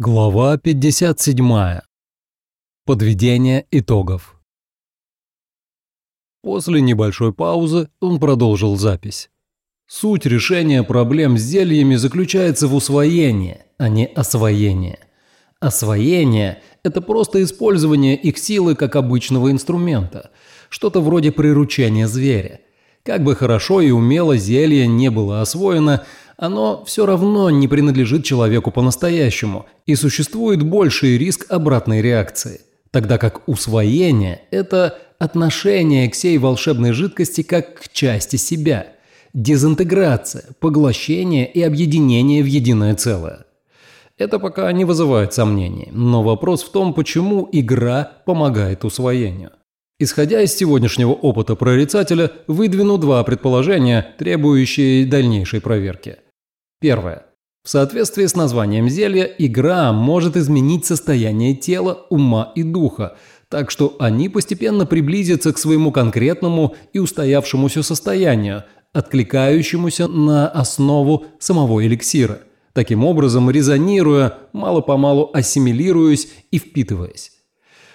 Глава 57. Подведение итогов. После небольшой паузы он продолжил запись. Суть решения проблем с зельями заключается в усвоении, а не освоении. Освоение – это просто использование их силы как обычного инструмента, что-то вроде приручения зверя. Как бы хорошо и умело зелье не было освоено – оно все равно не принадлежит человеку по-настоящему, и существует больший риск обратной реакции. Тогда как усвоение – это отношение к сей волшебной жидкости как к части себя, дезинтеграция, поглощение и объединение в единое целое. Это пока не вызывает сомнений, но вопрос в том, почему игра помогает усвоению. Исходя из сегодняшнего опыта прорицателя, выдвину два предположения, требующие дальнейшей проверки – Первое. В соответствии с названием зелья, игра может изменить состояние тела, ума и духа, так что они постепенно приблизятся к своему конкретному и устоявшемуся состоянию, откликающемуся на основу самого эликсира, таким образом резонируя, мало-помалу ассимилируясь и впитываясь.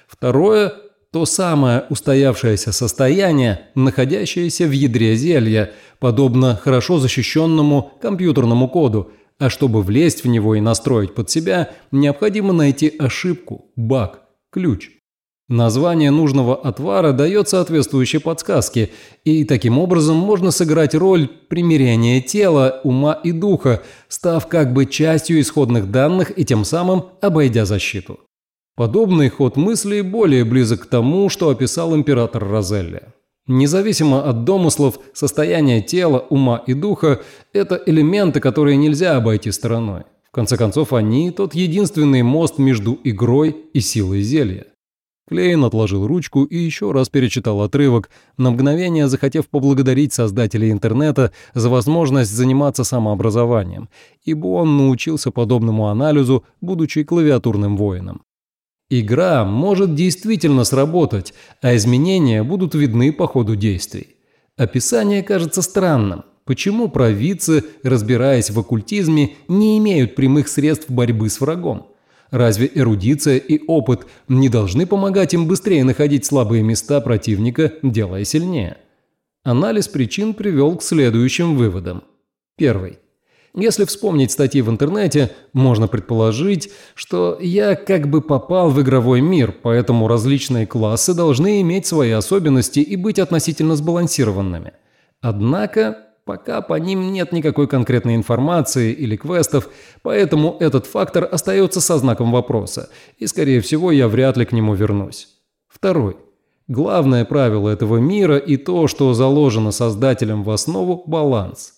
Второе то самое устоявшееся состояние, находящееся в ядре зелья, подобно хорошо защищенному компьютерному коду, а чтобы влезть в него и настроить под себя, необходимо найти ошибку, баг, ключ. Название нужного отвара дает соответствующие подсказки, и таким образом можно сыграть роль примирения тела, ума и духа, став как бы частью исходных данных и тем самым обойдя защиту. Подобный ход мыслей более близок к тому, что описал император Розелли. Независимо от домыслов, состояние тела, ума и духа – это элементы, которые нельзя обойти стороной. В конце концов, они – тот единственный мост между игрой и силой зелья. Клейн отложил ручку и еще раз перечитал отрывок, на мгновение захотев поблагодарить создателей интернета за возможность заниматься самообразованием, ибо он научился подобному анализу, будучи клавиатурным воином. Игра может действительно сработать, а изменения будут видны по ходу действий. Описание кажется странным. Почему провидцы, разбираясь в оккультизме, не имеют прямых средств борьбы с врагом? Разве эрудиция и опыт не должны помогать им быстрее находить слабые места противника, делая сильнее? Анализ причин привел к следующим выводам. Первый. Если вспомнить статьи в интернете, можно предположить, что я как бы попал в игровой мир, поэтому различные классы должны иметь свои особенности и быть относительно сбалансированными. Однако, пока по ним нет никакой конкретной информации или квестов, поэтому этот фактор остается со знаком вопроса, и, скорее всего, я вряд ли к нему вернусь. Второй. Главное правило этого мира и то, что заложено создателем в основу – баланс.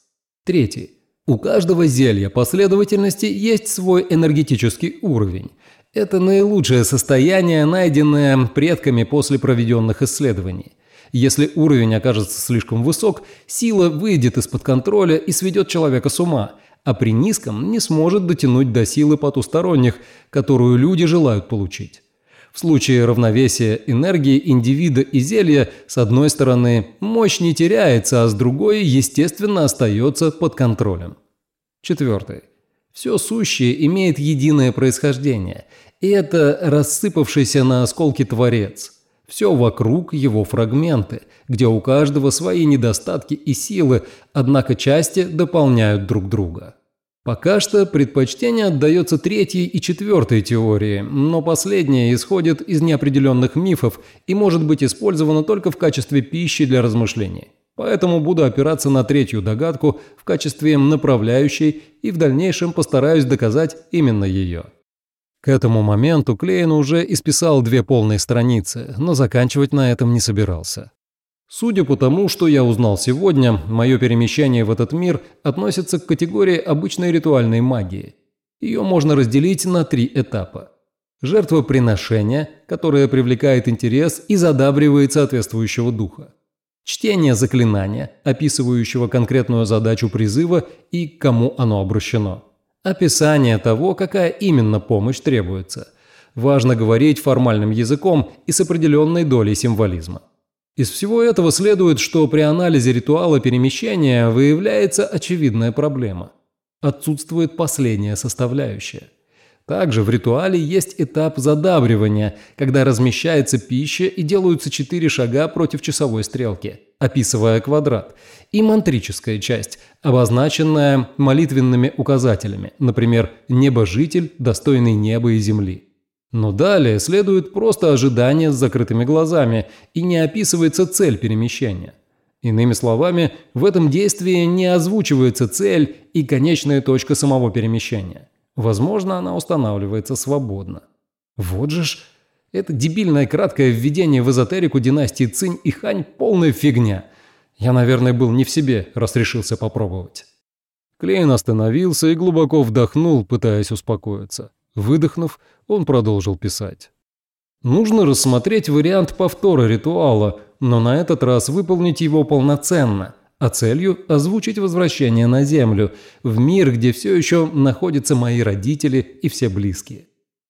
Третий. У каждого зелья последовательности есть свой энергетический уровень. Это наилучшее состояние, найденное предками после проведенных исследований. Если уровень окажется слишком высок, сила выйдет из-под контроля и сведет человека с ума, а при низком не сможет дотянуть до силы потусторонних, которую люди желают получить. В случае равновесия энергии индивида и зелья, с одной стороны, мощь не теряется, а с другой, естественно, остается под контролем. Четвертый. Все сущее имеет единое происхождение, и это рассыпавшийся на осколки Творец. Все вокруг его фрагменты, где у каждого свои недостатки и силы, однако части дополняют друг друга. Пока что предпочтение отдается третьей и четвертой теории, но последняя исходит из неопределенных мифов и может быть использована только в качестве пищи для размышлений. Поэтому буду опираться на третью догадку в качестве направляющей и в дальнейшем постараюсь доказать именно ее. К этому моменту Клейн уже исписал две полные страницы, но заканчивать на этом не собирался. Судя по тому, что я узнал сегодня, мое перемещение в этот мир относится к категории обычной ритуальной магии. Ее можно разделить на три этапа. Жертвоприношение, которое привлекает интерес и задабривает соответствующего духа. Чтение заклинания, описывающего конкретную задачу призыва и к кому оно обращено. Описание того, какая именно помощь требуется. Важно говорить формальным языком и с определенной долей символизма. Из всего этого следует, что при анализе ритуала перемещения выявляется очевидная проблема. Отсутствует последняя составляющая. Также в ритуале есть этап задабривания, когда размещается пища и делаются четыре шага против часовой стрелки, описывая квадрат, и мантрическая часть, обозначенная молитвенными указателями, например, «небожитель, достойный неба и земли». Но далее следует просто ожидание с закрытыми глазами и не описывается цель перемещения. Иными словами, в этом действии не озвучивается цель и конечная точка самого перемещения. Возможно, она устанавливается свободно. Вот же ж, это дебильное краткое введение в эзотерику династии Цинь и Хань полная фигня. Я, наверное, был не в себе, раз решился попробовать. Клейн остановился и глубоко вдохнул, пытаясь успокоиться. Выдохнув, он продолжил писать. Нужно рассмотреть вариант повтора ритуала, но на этот раз выполнить его полноценно, а целью – озвучить возвращение на Землю, в мир, где все еще находятся мои родители и все близкие.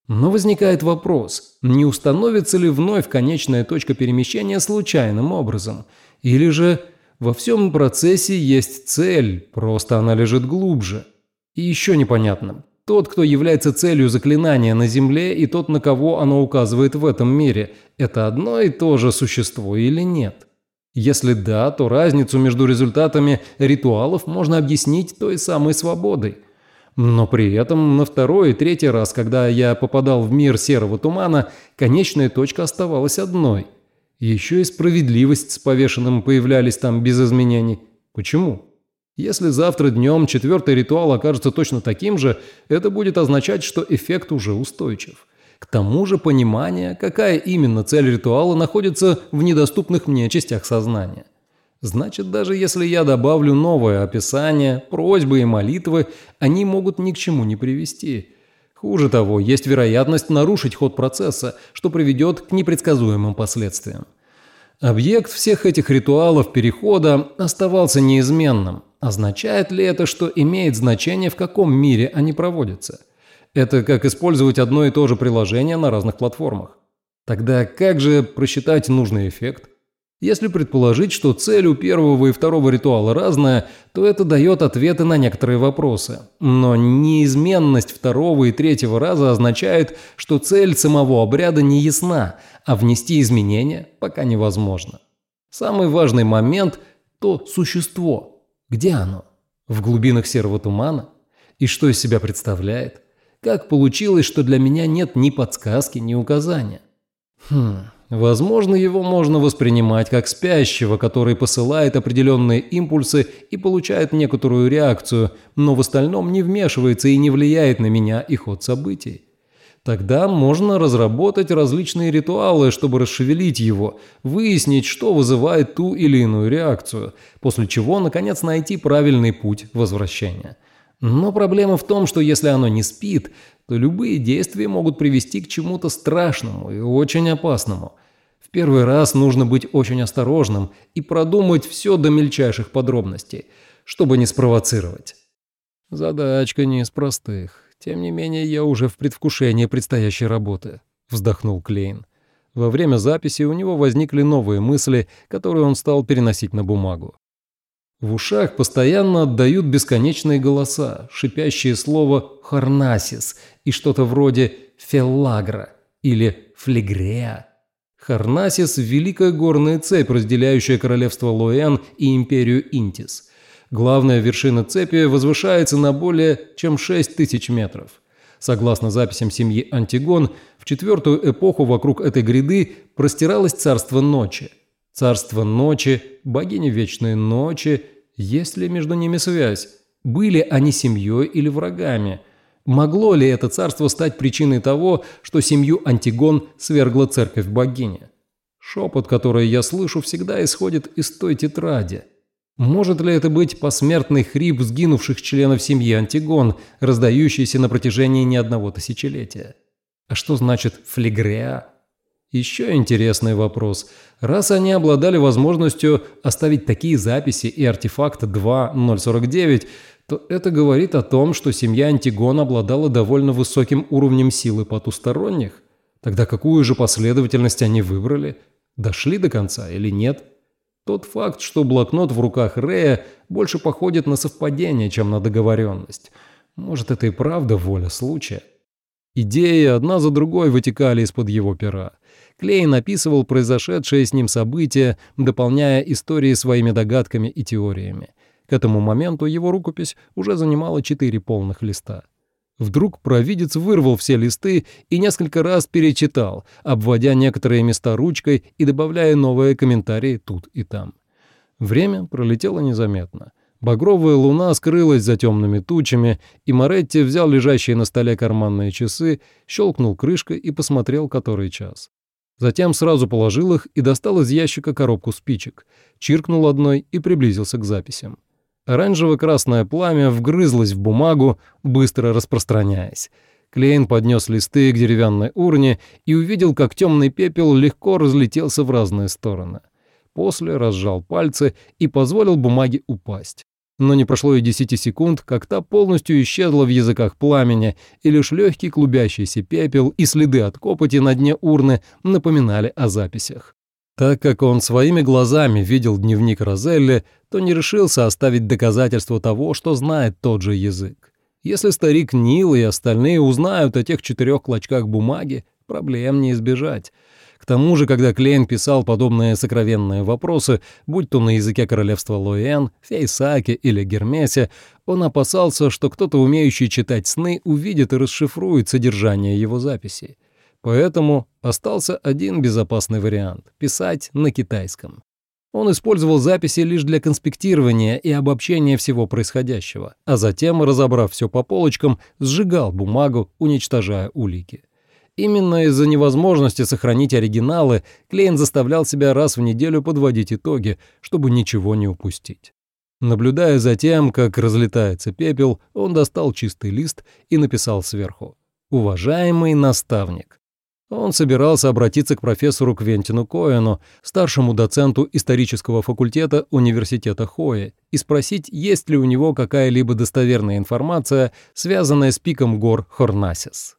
Но возникает вопрос, не установится ли вновь конечная точка перемещения случайным образом, или же во всем процессе есть цель, просто она лежит глубже. И еще непонятно, тот, кто является целью заклинания на Земле, и тот, на кого оно указывает в этом мире, это одно и то же существо или нет? Если да, то разницу между результатами ритуалов можно объяснить той самой свободой. Но при этом на второй и третий раз, когда я попадал в мир серого тумана, конечная точка оставалась одной. Еще и справедливость с повешенным появлялись там без изменений. Почему? Если завтра днем четвертый ритуал окажется точно таким же, это будет означать, что эффект уже устойчив. К тому же понимание, какая именно цель ритуала находится в недоступных мне частях сознания. Значит, даже если я добавлю новое описание, просьбы и молитвы, они могут ни к чему не привести. Хуже того, есть вероятность нарушить ход процесса, что приведет к непредсказуемым последствиям. Объект всех этих ритуалов перехода оставался неизменным, Означает ли это, что имеет значение, в каком мире они проводятся? Это как использовать одно и то же приложение на разных платформах. Тогда как же просчитать нужный эффект? Если предположить, что цель у первого и второго ритуала разная, то это дает ответы на некоторые вопросы. Но неизменность второго и третьего раза означает, что цель самого обряда не ясна, а внести изменения пока невозможно. Самый важный момент – то существо – где оно? В глубинах серого тумана? И что из себя представляет? Как получилось, что для меня нет ни подсказки, ни указания? Хм, возможно, его можно воспринимать как спящего, который посылает определенные импульсы и получает некоторую реакцию, но в остальном не вмешивается и не влияет на меня и ход событий. Тогда можно разработать различные ритуалы, чтобы расшевелить его, выяснить, что вызывает ту или иную реакцию, после чего, наконец, найти правильный путь возвращения. Но проблема в том, что если оно не спит, то любые действия могут привести к чему-то страшному и очень опасному. В первый раз нужно быть очень осторожным и продумать все до мельчайших подробностей, чтобы не спровоцировать. Задачка не из простых. Тем не менее, я уже в предвкушении предстоящей работы», — вздохнул Клейн. Во время записи у него возникли новые мысли, которые он стал переносить на бумагу. В ушах постоянно отдают бесконечные голоса, шипящие слово «харнасис» и что-то вроде «феллагра» или «флегреа». Харнасис – великая горная цепь, разделяющая королевство Луэн и империю Интис – Главная вершина цепи возвышается на более чем 6 тысяч метров. Согласно записям семьи Антигон, в четвертую эпоху вокруг этой гряды простиралось царство ночи. Царство ночи, богиня вечной ночи, есть ли между ними связь? Были они семьей или врагами? Могло ли это царство стать причиной того, что семью Антигон свергла церковь богини? Шепот, который я слышу, всегда исходит из той тетради – может ли это быть посмертный хрип сгинувших членов семьи Антигон, раздающийся на протяжении не одного тысячелетия? А что значит флегреа? Еще интересный вопрос. Раз они обладали возможностью оставить такие записи и артефакт 2.049, то это говорит о том, что семья Антигон обладала довольно высоким уровнем силы потусторонних. Тогда какую же последовательность они выбрали? Дошли до конца или нет? Тот факт, что блокнот в руках Рея больше походит на совпадение, чем на договоренность. Может, это и правда воля случая. Идеи одна за другой вытекали из-под его пера. Клейн описывал произошедшие с ним события, дополняя истории своими догадками и теориями. К этому моменту его рукопись уже занимала четыре полных листа. Вдруг провидец вырвал все листы и несколько раз перечитал, обводя некоторые места ручкой и добавляя новые комментарии тут и там. Время пролетело незаметно. Багровая луна скрылась за темными тучами, и Моретти взял лежащие на столе карманные часы, щелкнул крышкой и посмотрел, который час. Затем сразу положил их и достал из ящика коробку спичек, чиркнул одной и приблизился к записям. Оранжево-красное пламя вгрызлось в бумагу, быстро распространяясь. Клейн поднес листы к деревянной урне и увидел, как темный пепел легко разлетелся в разные стороны. После разжал пальцы и позволил бумаге упасть. Но не прошло и десяти секунд, как та полностью исчезла в языках пламени, и лишь легкий клубящийся пепел и следы от копоти на дне урны напоминали о записях. Так как он своими глазами видел дневник Розелли, то не решился оставить доказательство того, что знает тот же язык. Если старик Нил и остальные узнают о тех четырех клочках бумаги, проблем не избежать. К тому же, когда Клейн писал подобные сокровенные вопросы, будь то на языке королевства Луэн, Фейсаке или Гермесе, он опасался, что кто-то, умеющий читать сны, увидит и расшифрует содержание его записей. Поэтому остался один безопасный вариант — писать на китайском. Он использовал записи лишь для конспектирования и обобщения всего происходящего, а затем, разобрав все по полочкам, сжигал бумагу, уничтожая улики. Именно из-за невозможности сохранить оригиналы Клейн заставлял себя раз в неделю подводить итоги, чтобы ничего не упустить. Наблюдая за тем, как разлетается пепел, он достал чистый лист и написал сверху «Уважаемый наставник». Он собирался обратиться к профессору Квентину Коэну, старшему доценту исторического факультета университета Хои, и спросить, есть ли у него какая-либо достоверная информация, связанная с пиком гор Хорнасис.